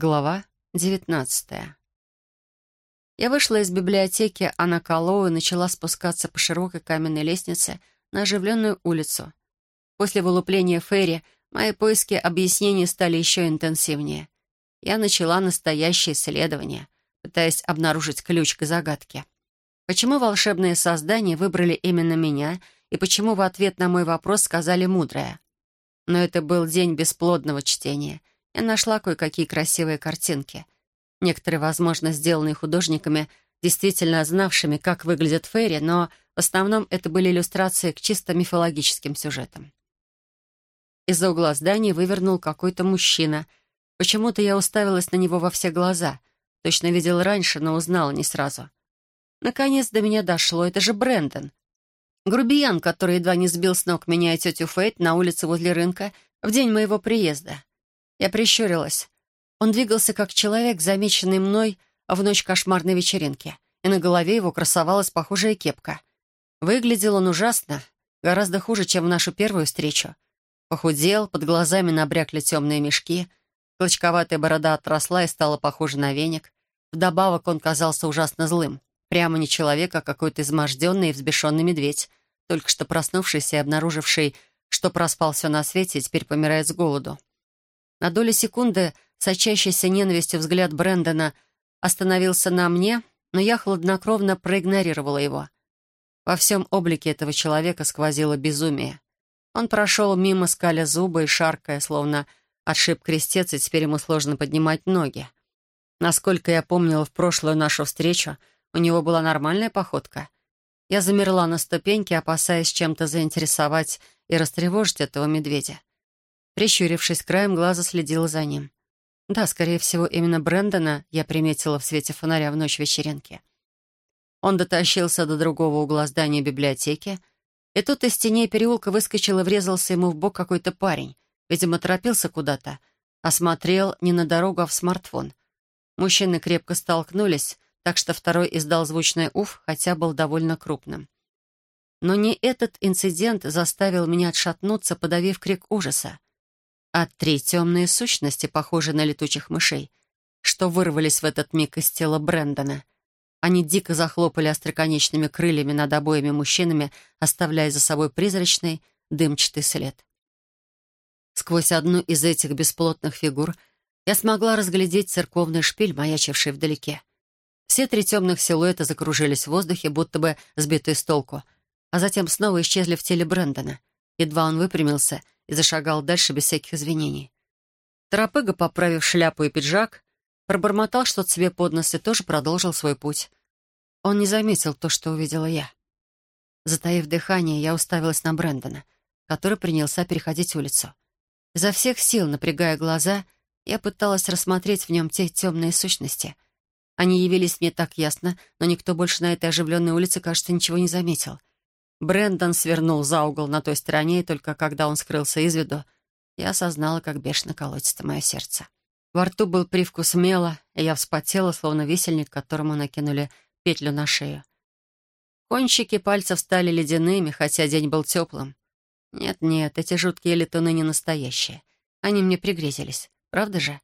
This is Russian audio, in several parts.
Глава девятнадцатая. Я вышла из библиотеки Анакалоу и начала спускаться по широкой каменной лестнице на оживленную улицу. После вылупления Ферри мои поиски объяснений стали еще интенсивнее. Я начала настоящее исследование, пытаясь обнаружить ключ к загадке. Почему волшебные создания выбрали именно меня и почему в ответ на мой вопрос сказали «мудрая»? Но это был день бесплодного чтения. Я нашла кое-какие красивые картинки. Некоторые, возможно, сделанные художниками, действительно знавшими, как выглядят фейри, но в основном это были иллюстрации к чисто мифологическим сюжетам. Из-за угла здания вывернул какой-то мужчина. Почему-то я уставилась на него во все глаза. Точно видел раньше, но узнала не сразу. Наконец до меня дошло. Это же Брэндон. Грубиян, который едва не сбил с ног меня и тетю Фейт на улице возле рынка в день моего приезда. Я прищурилась. Он двигался как человек, замеченный мной в ночь кошмарной вечеринки, и на голове его красовалась похожая кепка. Выглядел он ужасно, гораздо хуже, чем в нашу первую встречу. Похудел, под глазами набрякли темные мешки, клочковатая борода отросла и стала похожа на веник. Вдобавок он казался ужасно злым. Прямо не человек, а какой-то изможденный и взбешенный медведь, только что проснувшийся и обнаруживший, что проспал все на свете и теперь помирает с голоду. На долю секунды сочащийся ненавистью взгляд Брэндона остановился на мне, но я хладнокровно проигнорировала его. Во всем облике этого человека сквозило безумие. Он прошел мимо, скаля зубы и шаркая, словно отшиб крестец, и теперь ему сложно поднимать ноги. Насколько я помнила в прошлую нашу встречу, у него была нормальная походка. Я замерла на ступеньке, опасаясь чем-то заинтересовать и растревожить этого медведя. Прищурившись, краем глаза следила за ним. Да, скорее всего, именно Брэндона я приметила в свете фонаря в ночь вечеринки. Он дотащился до другого угла здания библиотеки, и тут из теней переулка выскочил и врезался ему в бок какой-то парень. Видимо, торопился куда-то, а смотрел не на дорогу, а в смартфон. Мужчины крепко столкнулись, так что второй издал звучное «уф», хотя был довольно крупным. Но не этот инцидент заставил меня отшатнуться, подавив крик ужаса а три темные сущности, похожие на летучих мышей, что вырвались в этот миг из тела Брэндона. Они дико захлопали остроконечными крыльями над обоими мужчинами, оставляя за собой призрачный, дымчатый след. Сквозь одну из этих бесплотных фигур я смогла разглядеть церковный шпиль, маячивший вдалеке. Все три темных силуэта закружились в воздухе, будто бы сбитые с толку, а затем снова исчезли в теле Брэндона. Едва он выпрямился — и зашагал дальше без всяких извинений. Торопыга, поправив шляпу и пиджак, пробормотал что-то себе под нос и тоже продолжил свой путь. Он не заметил то, что увидела я. Затаив дыхание, я уставилась на Брэндона, который принялся переходить улицу. Изо всех сил, напрягая глаза, я пыталась рассмотреть в нем те темные сущности. Они явились мне так ясно, но никто больше на этой оживленной улице, кажется, ничего не заметил. Брэндон свернул за угол на той стороне, и только когда он скрылся из виду, я осознала, как бешено колотится мое сердце. Во рту был привкус мела, и я вспотела, словно висельник, которому накинули петлю на шею. Кончики пальцев стали ледяными, хотя день был теплым. Нет-нет, эти жуткие летуны не настоящие. Они мне пригрезились, правда же?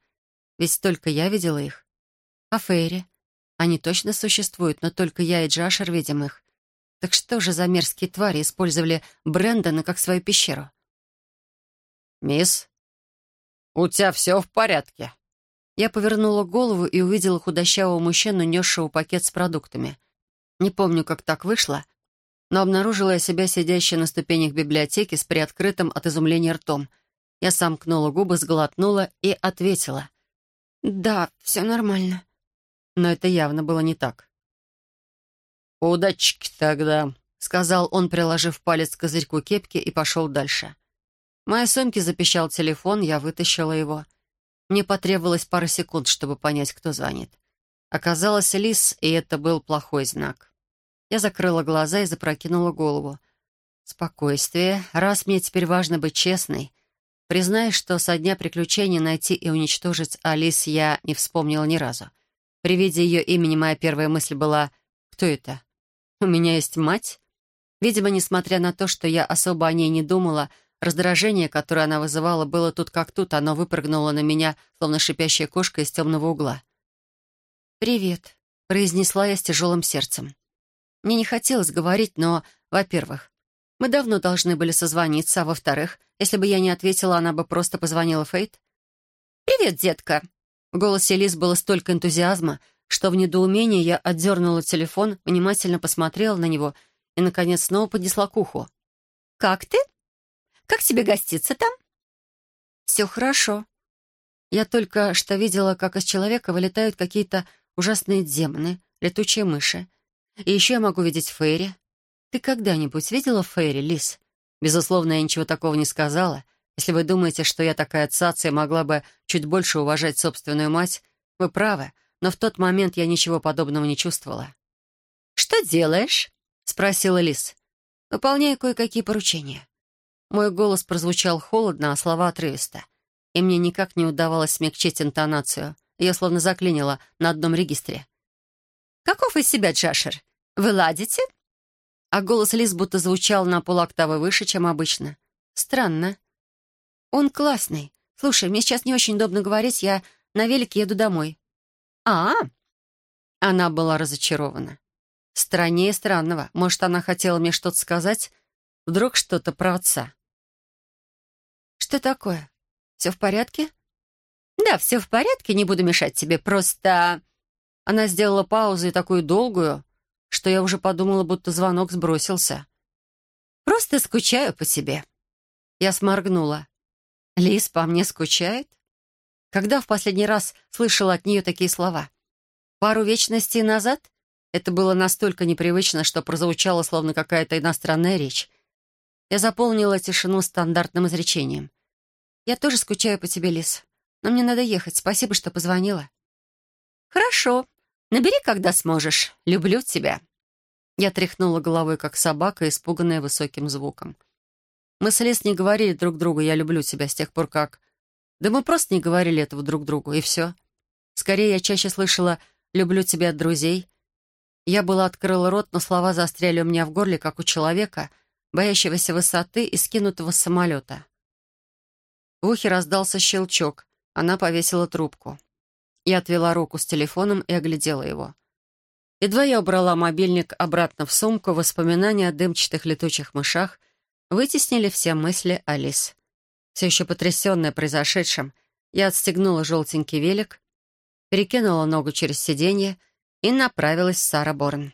Ведь только я видела их. А Фейри? Они точно существуют, но только я и Джашер видим их. Так что же за мерзкие твари использовали Брэндона как свою пещеру? «Мисс, у тебя все в порядке?» Я повернула голову и увидела худощавого мужчину, несшего пакет с продуктами. Не помню, как так вышло, но обнаружила я себя сидящей на ступенях библиотеки с приоткрытым от изумления ртом. Я сомкнула губы, сглотнула и ответила. «Да, все нормально». Но это явно было не так. «Удачки тогда», — сказал он, приложив палец к козырьку кепки и пошел дальше. В моей сумке запищал телефон, я вытащила его. Мне потребовалось пара секунд, чтобы понять, кто звонит. Оказалось, Лис, и это был плохой знак. Я закрыла глаза и запрокинула голову. Спокойствие. Раз мне теперь важно быть честной. Признаюсь, что со дня приключений найти и уничтожить Алис я не вспомнила ни разу. При виде ее имени моя первая мысль была «Кто это?» У меня есть мать. Видимо, несмотря на то, что я особо о ней не думала, Раздражение, которое она вызывала, было тут как тут. Оно выпрыгнуло на меня, словно шипящая кошка из темного угла. «Привет», — произнесла я с тяжелым сердцем. Мне не хотелось говорить, но, во-первых, мы давно должны были созвониться, а во-вторых, если бы я не ответила, она бы просто позвонила Фейт. «Привет, детка!» В голосе Лиз было столько энтузиазма, что в недоумении я отдернула телефон, внимательно посмотрела на него и, наконец, снова поднесла к уху. «Как ты? Как тебе гоститься там?» «Все хорошо. Я только что видела, как из человека вылетают какие-то ужасные демоны, летучие мыши. И еще я могу видеть Фейри. Ты когда-нибудь видела Фейри, Лис? Безусловно, я ничего такого не сказала. Если вы думаете, что я такая цаца и могла бы чуть больше уважать собственную мать, вы правы, но в тот момент я ничего подобного не чувствовала. «Что делаешь?» — спросила Лис. «Выполняю кое-какие поручения». Мой голос прозвучал холодно, а слова отрывисто. И мне никак не удавалось смягчить интонацию. Ее словно заклинило на одном регистре. «Каков из себя Джашер? Вы ладите?» А голос Лиз будто звучал на полоктавы выше, чем обычно. «Странно. Он классный. Слушай, мне сейчас не очень удобно говорить, я на велике еду домой». «А?» Она была разочарована. Страннее странного. Может, она хотела мне что-то сказать? Вдруг что-то про отца. «Что такое? Все в порядке?» «Да, все в порядке, не буду мешать тебе, просто...» Она сделала паузу и такую долгую, что я уже подумала, будто звонок сбросился. «Просто скучаю по тебе». Я сморгнула. «Лис по мне скучает?» Когда в последний раз слышала от нее такие слова? Пару вечностей назад? Это было настолько непривычно, что прозвучало, словно какая-то иностранная речь. Я заполнила тишину стандартным изречением. «Я тоже скучаю по тебе, Лис. Но мне надо ехать. Спасибо, что позвонила». «Хорошо», Набери, когда сможешь. Люблю тебя». Я тряхнула головой, как собака, испуганная высоким звуком. Мы с Лес не говорили друг другу «я люблю тебя» с тех пор как... Да мы просто не говорили этого друг другу, и все. Скорее, я чаще слышала «люблю тебя» от друзей. Я была открыла рот, но слова застряли у меня в горле, как у человека, боящегося высоты и скинутого с самолета. В ухе раздался щелчок. Она повесила трубку. Я отвела руку с телефоном и оглядела его. Едва я убрала мобильник обратно в сумку, воспоминания о дымчатых летучих мышах вытеснили все мысли Алис. Все еще потрясенная произошедшим, я отстегнула желтенький велик, перекинула ногу через сиденье и направилась в Сара Борн.